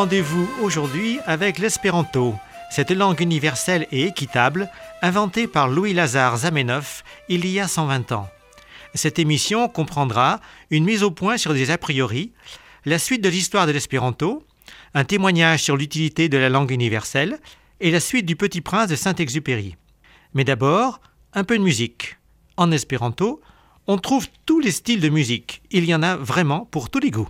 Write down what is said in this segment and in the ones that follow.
rendez-vous aujourd'hui avec l'espéranto, cette langue universelle et équitable inventée par Louis-Lazare Zamenhof il y a 120 ans. Cette émission comprendra une mise au point sur des a priori, la suite de l'histoire de l'espéranto, un témoignage sur l'utilité de la langue universelle et la suite du Petit Prince de Saint-Exupéry. Mais d'abord, un peu de musique. En espéranto, on trouve tous les styles de musique. Il y en a vraiment pour tous les goûts.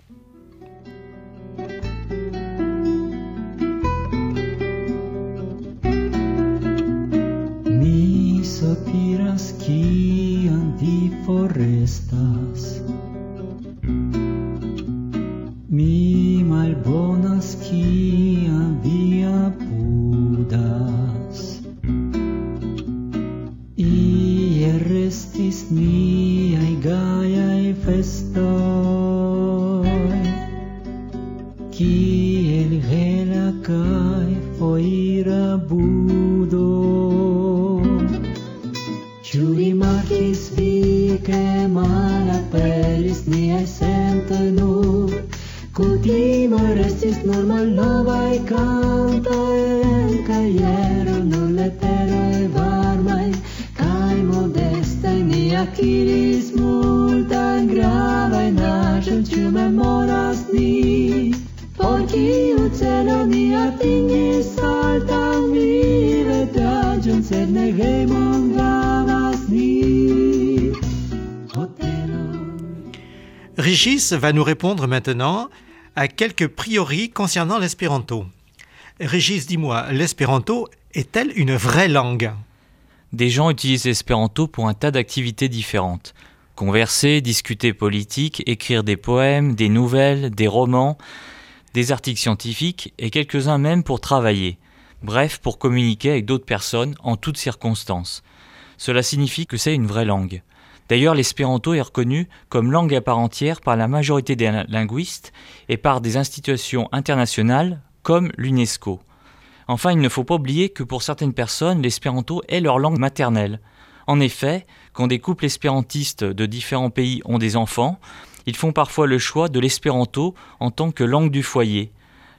nur Kutime restis nur malnovaj kantoj kaj jero nur leteroj varmaj kaj modestaj ni akiris multajn gravajn aĵojn ĉu memoras ni Régis va nous répondre maintenant à quelques priories concernant l'espéranto. Régis, dis-moi, l'espéranto est-elle une vraie langue? Des gens utilisent l'espéranto pour un tas d'activités différentes. Converser, discuter politique, écrire des poèmes, des nouvelles, des romans, des articles scientifiques et quelques-uns même pour travailler. Bref, pour communiquer avec d'autres personnes en toutes circonstances. Cela signifie que c'est une vraie langue. D'ailleurs, l'espéranto est reconnu comme langue à part entière par la majorité des linguistes et par des institutions internationales comme l'UNESCO. Enfin, il ne faut pas oublier que pour certaines personnes, l'espéranto est leur langue maternelle. En effet, quand des couples espérantistes de différents pays ont des enfants, ils font parfois le choix de l'espéranto en tant que langue du foyer.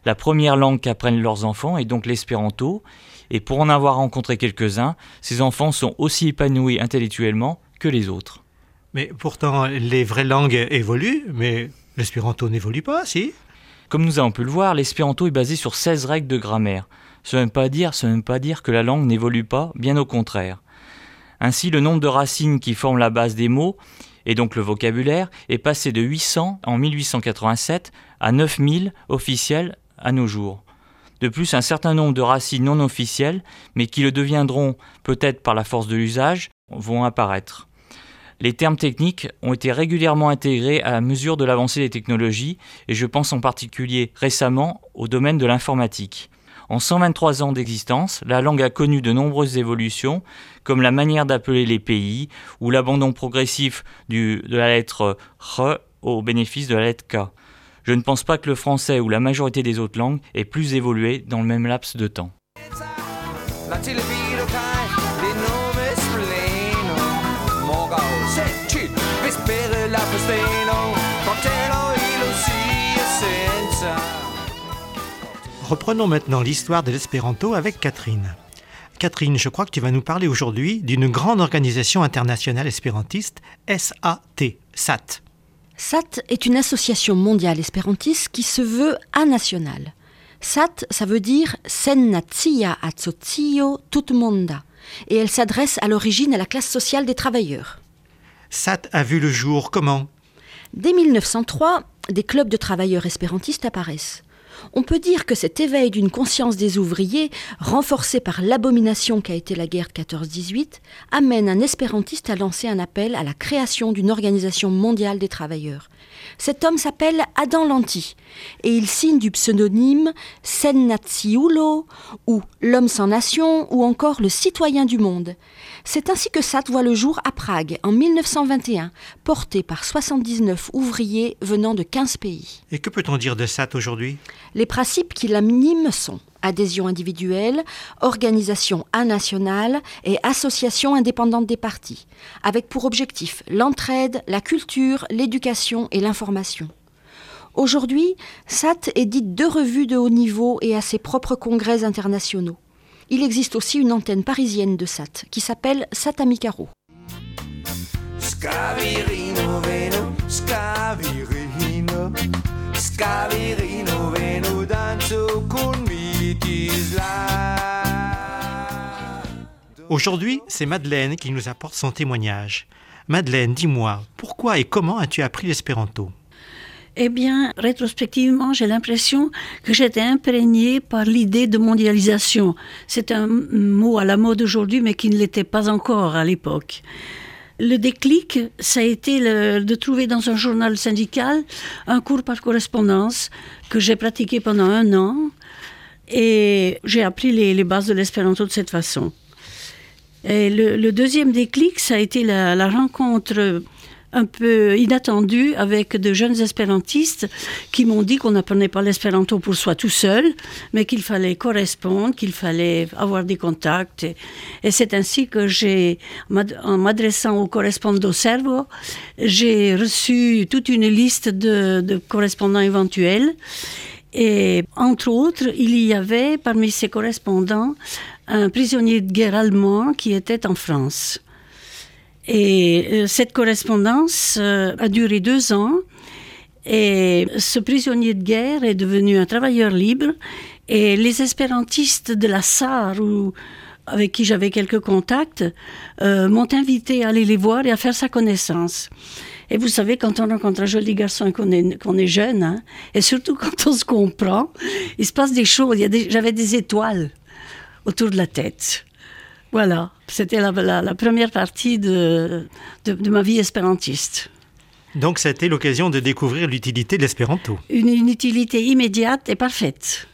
La première langue qu'apprennent leurs enfants est donc l'espéranto, et pour en avoir rencontré quelques-uns, ces enfants sont aussi épanouis intellectuellement que les autres. Mais pourtant, les vraies langues évoluent, mais l'espéranto n'évolue pas, si Comme nous avons pu le voir, l'espéranto est basé sur 16 règles de grammaire. Ce n'est pas dire, pas dire que la langue n'évolue pas, bien au contraire. Ainsi, le nombre de racines qui forment la base des mots, et donc le vocabulaire, est passé de 800 en 1887 à 9000 officiels à nos jours. De plus, un certain nombre de racines non officielles, mais qui le deviendront peut-être par la force de l'usage, vont apparaître. Les termes techniques ont été régulièrement intégrés à la mesure de l'avancée des technologies, et je pense en particulier récemment au domaine de l'informatique. En 123 ans d'existence, la langue a connu de nombreuses évolutions, comme la manière d'appeler les pays ou l'abandon progressif de la lettre R au bénéfice de la lettre K. Je ne pense pas que le français ou la majorité des autres langues aient plus évolué dans le même laps de temps. Reprenons maintenant l'histoire de l'espéranto avec Catherine. Catherine, je crois que tu vas nous parler aujourd'hui d'une grande organisation internationale espérantiste, SAT, SAT. SAT est une association mondiale espérantiste qui se veut anationale. SAT, ça veut dire Sennazia Asocio Tutmonda, et elle s'adresse à l'origine à la classe sociale des travailleurs. SAT a vu le jour comment? Dès 1903, des clubs de travailleurs espérantistes apparaissent. On peut dire que cet éveil d'une conscience des ouvriers, renforcé par l'abomination qu'a été la guerre 14-18, amène un espérantiste à lancer un appel à la création d'une organisation mondiale des travailleurs. Cet homme s'appelle Adam Lanty et il signe du pseudonyme Sennaziulo ou l'homme sans nation ou encore le citoyen du monde. C'est ainsi que SAT voit le jour à Prague en 1921, porté par 79 ouvriers venant de 15 pays. Et que peut-on dire de SAT aujourd'hui? Les principes qui l'animent sont adhésion individuelle, organisation anationale et association indépendante des partis, avec pour objectif l'entraide, la culture, l'éducation et l'information. Aujourd'hui, SAT édite deux revues de haut niveau et a ses propres congrès internationaux. Il existe aussi une antenne parisienne de SAT qui s'appelle SAT Amicaro. Scavirino veno, scavirino, scavirino veno, danzo con Mitisla. Aujourd'hui, c'est Madeleine qui nous apporte son témoignage. Madeleine, dis-moi, pourquoi et comment as-tu appris l'espéranto? Eh bien, rétrospectivement, j'ai l'impression que j'étais imprégnée par l'idée de mondialisation. C'est un mot à la mode aujourd'hui, mais qui ne l'était pas encore à l'époque. Le déclic, ça a été de trouver dans un journal syndical un cours par correspondance que j'ai pratiqué pendant un an et j'ai appris les, bases de l'espéranto de cette façon. Et le, deuxième déclic, ça a été la rencontre un peu inattendue avec de jeunes espérantistes qui m'ont dit qu'on n'apprenait pas l'espéranto pour soi tout seul, mais qu'il fallait correspondre, qu'il fallait avoir des contacts. Et, c'est ainsi que j'ai, en m'adressant au correspondant Servo, j'ai reçu toute une liste de correspondants éventuels. Et entre autres, il y avait parmi ces correspondants un prisonnier de guerre allemand qui était en France. Et euh, cette correspondance euh, a duré deux ans. Et ce prisonnier de guerre est devenu un travailleur libre. Et les espérantistes de la SAR, avec qui j'avais quelques contacts, euh, m'ont invité à aller les voir et à faire sa connaissance. Et vous savez, quand on rencontre un joli garçon et qu'on est, jeune, hein, et surtout quand on se comprend, il se passe des choses. J'avais des étoiles autour de la tête. Voilà, c'était la, la- la première partie de, de- de ma vie espérantiste. Donc, été l'occasion de découvrir l'utilité de l'espéranto. Une, une utilité immédiate et parfaite.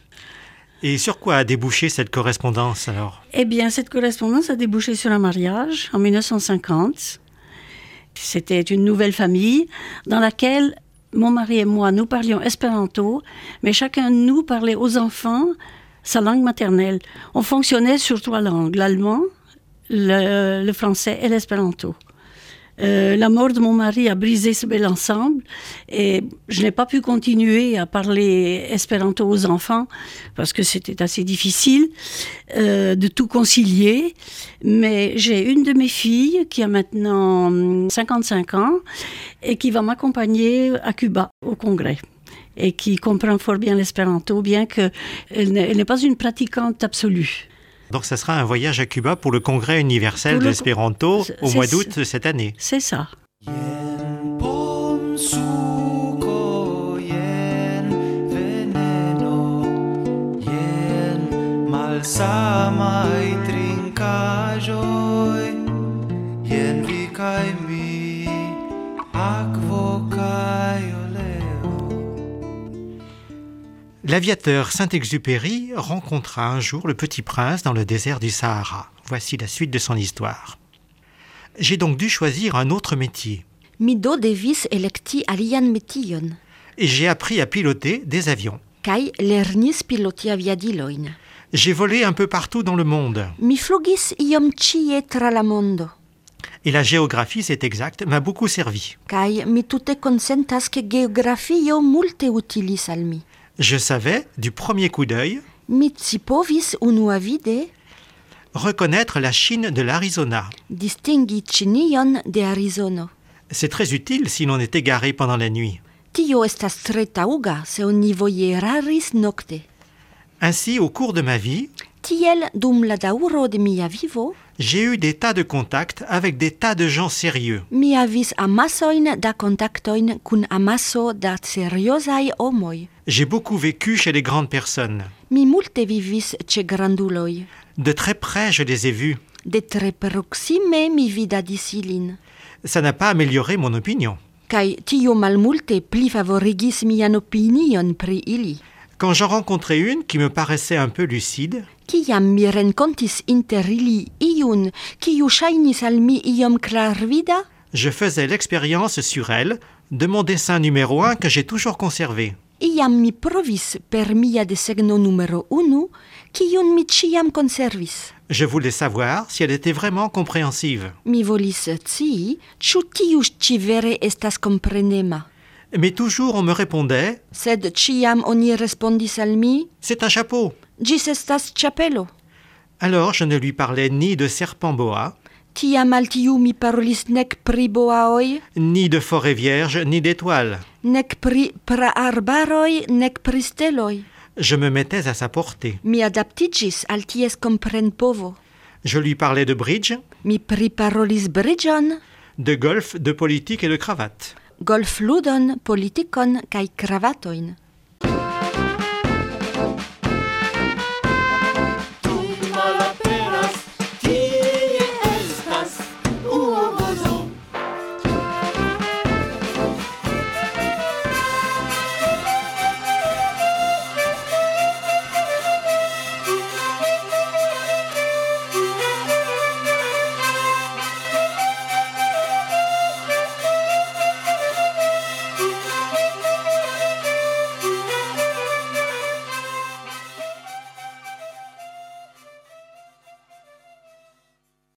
Et sur quoi a débouché cette correspondance alors? Eh bien, cette correspondance a débouché sur un mariage en 1950. C'était une nouvelle famille dans laquelle mon mari et moi, nous parlions espéranto, mais chacun de nous parlait aux enfants sa langue maternelle. On fonctionnait sur trois langues, l'allemand, le, français et l'espéranto. Euh, la mort de mon mari a brisé ce bel ensemble et je n'ai pas pu continuer à parler espéranto aux enfants parce que c'était assez difficile euh, de tout concilier. Mais j'ai une de mes filles qui a maintenant hum, 55 ans et qui va m'accompagner à Cuba au congrès et qui comprend fort bien l'espéranto, bien qu'elle n'est pas une pratiquante absolue. Donc, ça sera un voyage à Cuba pour le congrès universel Pour de le- l'espéranto c'est- au mois d'août de cette année. C'est ça. L'aviateur Saint-Exupéry rencontra un jour le petit prince dans le désert du Sahara. Voici la suite de son histoire. J'ai donc dû choisir un autre métier Mi do devis electi alian metion, et j'ai appris à piloter des avions. kai lernis piloti aviadiloin. J'ai volé un peu partout dans le monde Mi flugis iom cie tra la mondo, et la géographie, c'est exact, m'a beaucoup servi. kai mi tute consentas ke geografio multe utilis al mi. Je savais, du premier coup d'œil, unuavide reconnaître la Chine de l'Arizona. distingi Ĉinion de Arizono. C'est très utile si l'on est égaré pendant la nuit. Tio estas tre se vojaĝaris nokte. Ainsi, au cours de ma vie, Tiel dum la daŭro de mia vivo, j'ai eu des tas de contacts avec des tas de gens sérieux. mi havis amasojn da kontaktojn kun amaso da seriozaj homoj. J'ai beaucoup vécu chez les grandes personnes. Mi multe vivis ĉe granduloj. De très près, je les ai vus. De tre proksime mi vidadis ilin. Ça n'a pas amélioré mon opinion. Kaj tio malmulte pli favorigis mian opinion pri ili. Quand j'en rencontrais une qui me paraissait un peu lucide, Kiam mi renkontis inter ili iun, kiu ŝajnis al mi iom klarvida, je faisais l'expérience sur elle de mon dessin numéro un que j'ai toujours conservé. iam mi provis per mia desegno numero unu, kiun mi ĉiam konservis. Je voulais savoir si elle était vraiment compréhensive. Mi volis scii, ĉu tiu ĉi vere estas komprenema? Mais toujours on me répondait Sed ciam oni respondis al mi, C'est un chapeau. Gis estas. Alors je ne lui parlais ni de serpent boa, Tiam al tiu mi parolis nec pri boaoi, ni de forêt vierge, ni d'étoiles. nec pri praarbaroi, nec pri steloi. Je me mettais à sa portée. Mi adaptigis al ties comprenpovo. Je lui parlais de bridge, Mi priparolis bridgeon, de golf, de politique et de cravate. golf ludon, politikon kaj kravatojn.